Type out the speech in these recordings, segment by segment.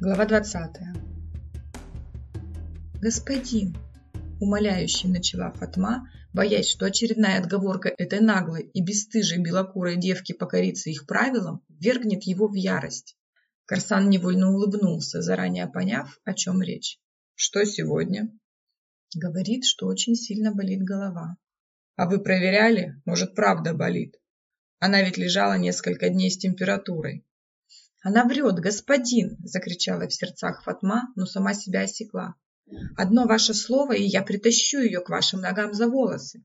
Глава 20. «Господин!» – умоляюще начала Фатма, боясь, что очередная отговорка этой наглой и бесстыжей белокурой девки покориться их правилам вергнет его в ярость. Корсан невольно улыбнулся, заранее поняв, о чем речь. «Что сегодня?» Говорит, что очень сильно болит голова. «А вы проверяли? Может, правда болит?» Она ведь лежала несколько дней с температурой. «Она врет, господин!» – закричала в сердцах Фатма, но сама себя осекла. «Одно ваше слово, и я притащу ее к вашим ногам за волосы!»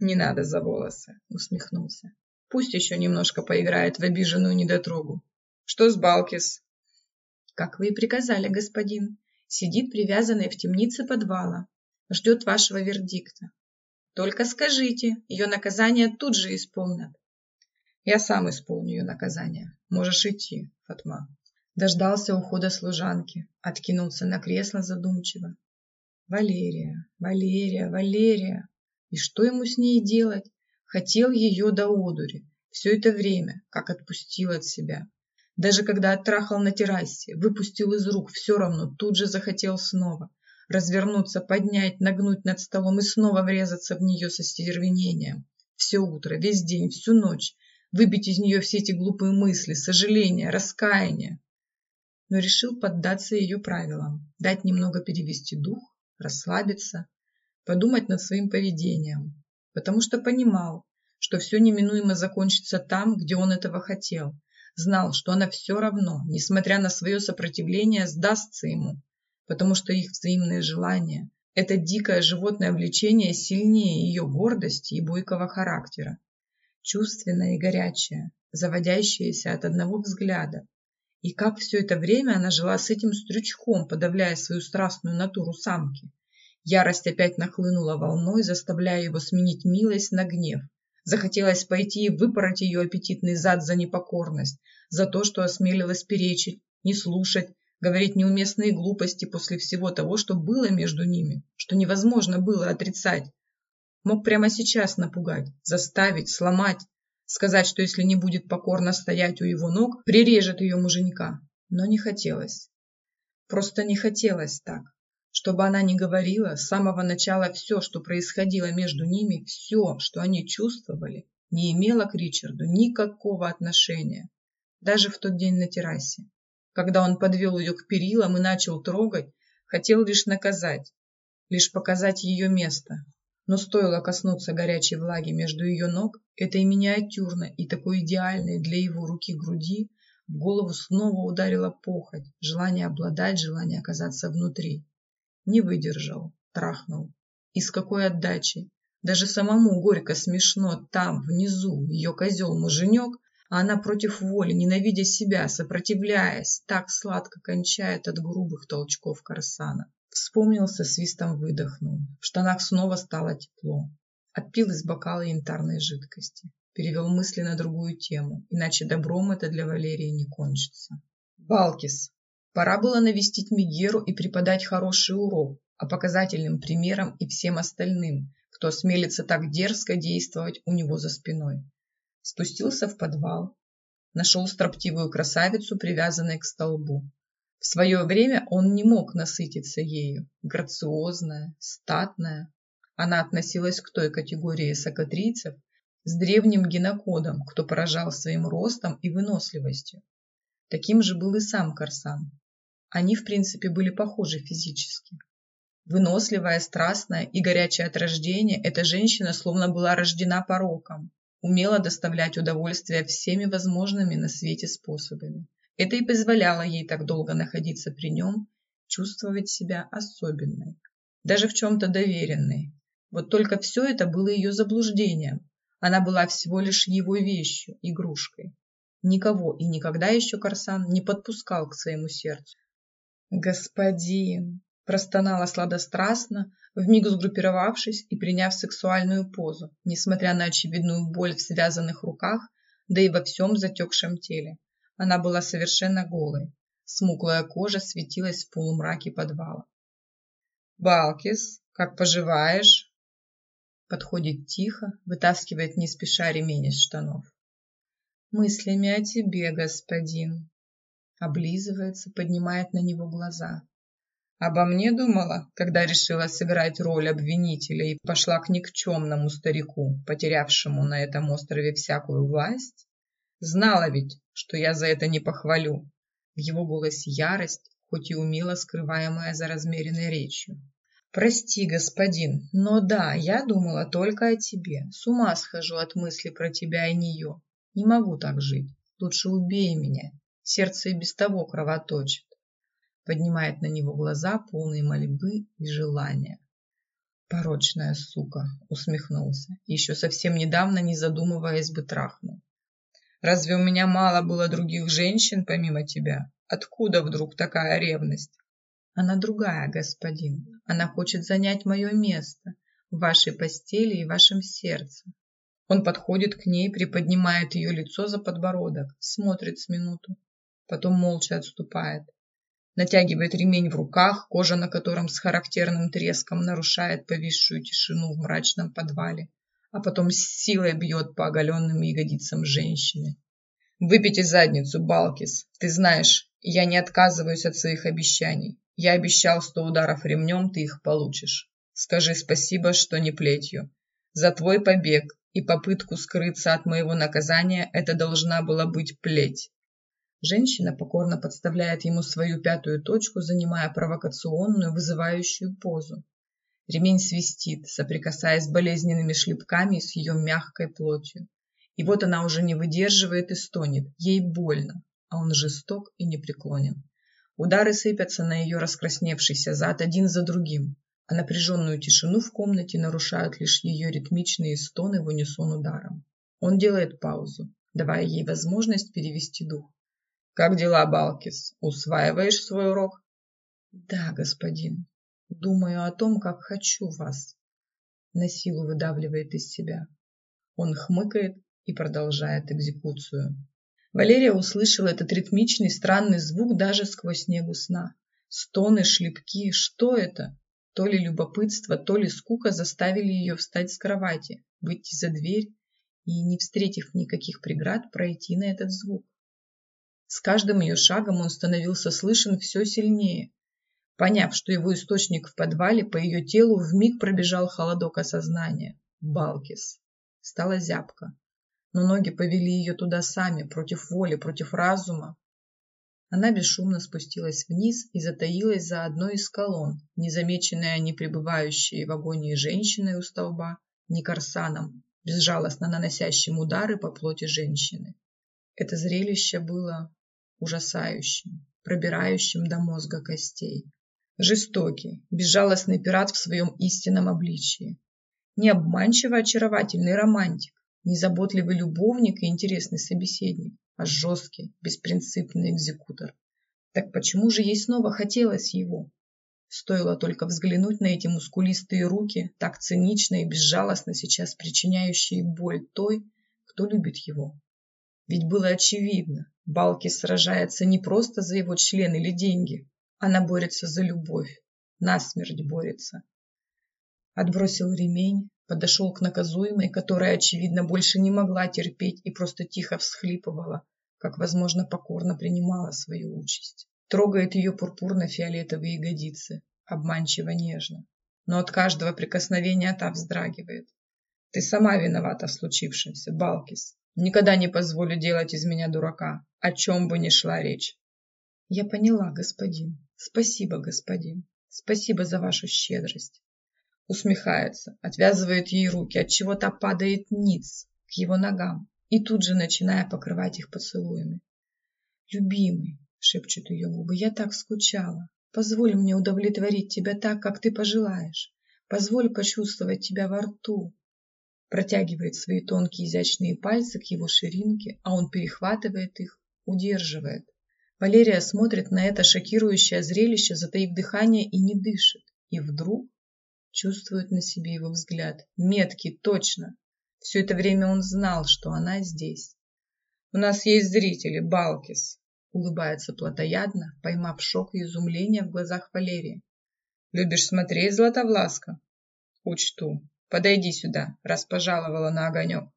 «Не надо за волосы!» – усмехнулся. «Пусть еще немножко поиграет в обиженную недотрогу. Что с Балкис?» «Как вы и приказали, господин. Сидит привязанная в темнице подвала. Ждет вашего вердикта. Только скажите, ее наказание тут же исполнят. Я сам исполню ее наказание. Можешь идти, Фатма. Дождался ухода служанки, откинулся на кресло задумчиво. Валерия, Валерия, Валерия. И что ему с ней делать? Хотел ее до одури. Все это время, как отпустил от себя. Даже когда оттрахал на террасе, выпустил из рук, все равно тут же захотел снова. Развернуться, поднять, нагнуть над столом и снова врезаться в нее со стервенением. Все утро, весь день, всю ночь выбить из нее все эти глупые мысли, сожаления, раскаяния. Но решил поддаться ее правилам, дать немного перевести дух, расслабиться, подумать над своим поведением, потому что понимал, что все неминуемо закончится там, где он этого хотел, знал, что она все равно, несмотря на свое сопротивление, сдастся ему, потому что их взаимные желания, это дикое животное влечение сильнее ее гордости и бойкого характера чувственная и горячая, заводящаяся от одного взгляда. И как все это время она жила с этим стрючком, подавляя свою страстную натуру самки. Ярость опять нахлынула волной, заставляя его сменить милость на гнев. Захотелось пойти и выпороть ее аппетитный зад за непокорность, за то, что осмелилась перечить, не слушать, говорить неуместные глупости после всего того, что было между ними, что невозможно было отрицать. Мог прямо сейчас напугать, заставить, сломать, сказать, что если не будет покорно стоять у его ног, прирежет ее муженька. Но не хотелось. Просто не хотелось так. Чтобы она не говорила, с самого начала все, что происходило между ними, все, что они чувствовали, не имело к Ричарду никакого отношения. Даже в тот день на террасе. Когда он подвел ее к перилам и начал трогать, хотел лишь наказать, лишь показать ее место, но стоило коснуться горячей влаги между ее ног, этой миниатюрной и такой идеальной для его руки груди, в голову снова ударила похоть, желание обладать, желание оказаться внутри. Не выдержал, трахнул. И с какой отдачей. Даже самому горько смешно там, внизу, ее козел-муженек, а она против воли, ненавидя себя, сопротивляясь, так сладко кончает от грубых толчков Корсана. Вспомнил со свистом выдохнул. В штанах снова стало тепло. Отпил из бокала янтарной жидкости. Перевел мысли на другую тему, иначе добром это для Валерии не кончится. Балкис. Пора было навестить Мегеру и преподать хороший урок, а показательным примером и всем остальным, кто осмелится так дерзко действовать у него за спиной. Спустился в подвал, нашел строптивую красавицу, привязанной к столбу. В свое время он не мог насытиться ею. Грациозная, статная. Она относилась к той категории сокатрийцев с древним генокодом, кто поражал своим ростом и выносливостью. Таким же был и сам Корсан. Они, в принципе, были похожи физически. Выносливая, страстная и горячая от рождения, эта женщина словно была рождена пороком, умела доставлять удовольствие всеми возможными на свете способами. Это и позволяло ей так долго находиться при нем, чувствовать себя особенной, даже в чем-то доверенной. Вот только все это было ее заблуждением. Она была всего лишь его вещью, игрушкой. Никого и никогда еще Корсан не подпускал к своему сердцу. «Господин!» – простонала сладострастно, вмиг сгруппировавшись и приняв сексуальную позу, несмотря на очевидную боль в связанных руках, да и во всем затекшем теле. Она была совершенно голой. Смуглая кожа светилась в полумраке подвала. «Балкис, как поживаешь?» Подходит тихо, вытаскивает не спеша ремень из штанов. «Мыслями о тебе, господин». Облизывается, поднимает на него глаза. Обо мне думала, когда решила сыграть роль обвинителя и пошла к никчемному старику, потерявшему на этом острове всякую власть? Знала ведь, что я за это не похвалю. В его голосе ярость, хоть и умело скрываемая за размеренной речью. «Прости, господин, но да, я думала только о тебе. С ума схожу от мысли про тебя и нее. Не могу так жить. Лучше убей меня. Сердце и без того кровоточит поднимает на него глаза, полные мольбы и желания. «Порочная сука!» — усмехнулся. Еще совсем недавно, не задумываясь, бы трахнул. «Разве у меня мало было других женщин, помимо тебя? Откуда вдруг такая ревность?» «Она другая, господин. Она хочет занять мое место в вашей постели и вашем сердце». Он подходит к ней, приподнимает ее лицо за подбородок, смотрит с минуту, потом молча отступает натягивает ремень в руках, кожа на котором с характерным треском нарушает повисшую тишину в мрачном подвале, а потом силой бьет по оголенным ягодицам женщины. «Выпейте задницу, Балкис. Ты знаешь, я не отказываюсь от своих обещаний. Я обещал сто ударов ремнем, ты их получишь. Скажи спасибо, что не плетью. За твой побег и попытку скрыться от моего наказания это должна была быть плеть. Женщина покорно подставляет ему свою пятую точку, занимая провокационную, вызывающую позу. Ремень свистит, соприкасаясь с болезненными шлепками с ее мягкой плотью. И вот она уже не выдерживает и стонет. Ей больно, а он жесток и непреклонен. Удары сыпятся на ее раскрасневшийся зад один за другим, а напряженную тишину в комнате нарушают лишь ее ритмичные стоны в унисон ударом. Он делает паузу, давая ей возможность перевести дух. Как дела, Балкис? Усваиваешь свой урок? Да, господин. Думаю о том, как хочу вас. На силу выдавливает из себя. Он хмыкает и продолжает экзекуцию. Валерия услышала этот ритмичный странный звук даже сквозь снегу сна. Стоны, шлепки. Что это? То ли любопытство, то ли скука заставили ее встать с кровати, выйти за дверь и, не встретив никаких преград, пройти на этот звук. С каждым ее шагом он становился слышен все сильнее. Поняв, что его источник в подвале, по ее телу вмиг пробежал холодок осознания. Балкис. Стала зябко. Но ноги повели ее туда сами, против воли, против разума. Она бесшумно спустилась вниз и затаилась за одной из колонн, незамеченная ни пребывающей в агонии женщиной у столба, ни корсаном, безжалостно наносящим удары по плоти женщины. Это зрелище было ужасающим, пробирающим до мозга костей. Жестокий, безжалостный пират в своем истинном обличии. Не обманчиво очаровательный романтик, не заботливый любовник и интересный собеседник, а жесткий, беспринципный экзекутор. Так почему же ей снова хотелось его? Стоило только взглянуть на эти мускулистые руки, так цинично и безжалостно сейчас причиняющие боль той, кто любит его. Ведь было очевидно, Балки сражается не просто за его член или деньги. Она борется за любовь. Насмерть борется. Отбросил ремень, подошел к наказуемой, которая, очевидно, больше не могла терпеть и просто тихо всхлипывала, как, возможно, покорно принимала свою участь. Трогает ее пурпурно-фиолетовые ягодицы, обманчиво нежно. Но от каждого прикосновения та вздрагивает. Ты сама виновата в случившемся, Балкис. Никогда не позволю делать из меня дурака, о чем бы ни шла речь. Я поняла, господин. Спасибо, господин. Спасибо за вашу щедрость. Усмехается, отвязывает ей руки, от чего то падает ниц к его ногам и тут же начиная покрывать их поцелуями. «Любимый», — шепчут ее губы, — «я так скучала. Позволь мне удовлетворить тебя так, как ты пожелаешь. Позволь почувствовать тебя во рту, протягивает свои тонкие изящные пальцы к его ширинке, а он перехватывает их, удерживает. Валерия смотрит на это шокирующее зрелище, затаив дыхание и не дышит. И вдруг чувствует на себе его взгляд. Меткий, точно. Все это время он знал, что она здесь. «У нас есть зрители, Балкис», — улыбается плотоядно, поймав шок и изумление в глазах Валерии. «Любишь смотреть, Златовласка?» «Учту. Подойди сюда, раз пожаловала на огонек.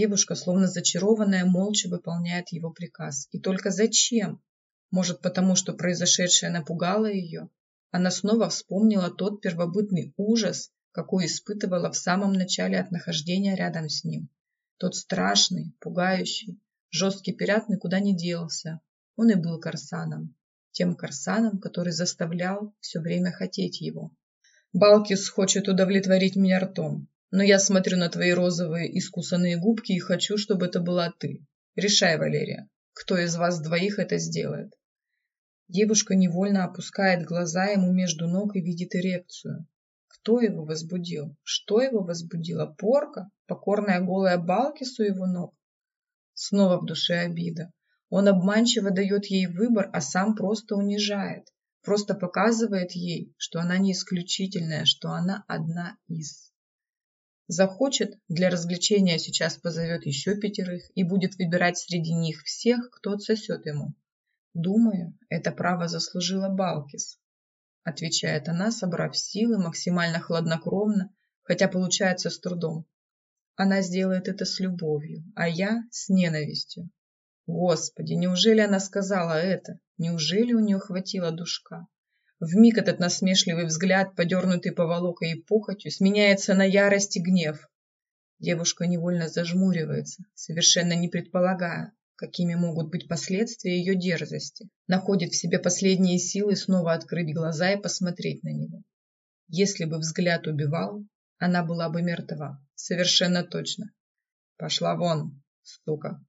Девушка, словно зачарованная, молча выполняет его приказ. И только зачем? Может, потому что произошедшее напугало ее? Она снова вспомнила тот первобытный ужас, какой испытывала в самом начале от нахождения рядом с ним. Тот страшный, пугающий, жесткий пират никуда не делся. Он и был Корсаном. Тем Корсаном, который заставлял все время хотеть его. Балкис хочет удовлетворить меня ртом, но я смотрю на твои розовые искусанные губки и хочу, чтобы это была ты. Решай, Валерия, кто из вас двоих это сделает. Девушка невольно опускает глаза ему между ног и видит эрекцию. Кто его возбудил? Что его возбудило? Порка? Покорная голая Балкису его ног? Снова в душе обида. Он обманчиво дает ей выбор, а сам просто унижает. Просто показывает ей, что она не исключительная, что она одна из. Захочет, для развлечения сейчас позовет еще пятерых и будет выбирать среди них всех, кто отсосет ему. Думаю, это право заслужила Балкис. Отвечает она, собрав силы максимально хладнокровно, хотя получается с трудом. Она сделает это с любовью, а я с ненавистью. Господи, неужели она сказала это? Неужели у нее хватило душка? Вмиг этот насмешливый взгляд, подернутый поволокой и похотью, сменяется на ярость и гнев. Девушка невольно зажмуривается, совершенно не предполагая, какими могут быть последствия ее дерзости. Находит в себе последние силы снова открыть глаза и посмотреть на него. Если бы взгляд убивал, она была бы мертва. Совершенно точно. Пошла вон, сука.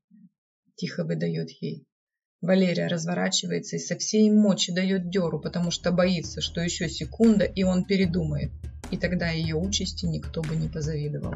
Тихо выдает ей. Валерия разворачивается и со всей мочи дает дёру, потому что боится, что еще секунда, и он передумает. И тогда ее участи никто бы не позавидовал.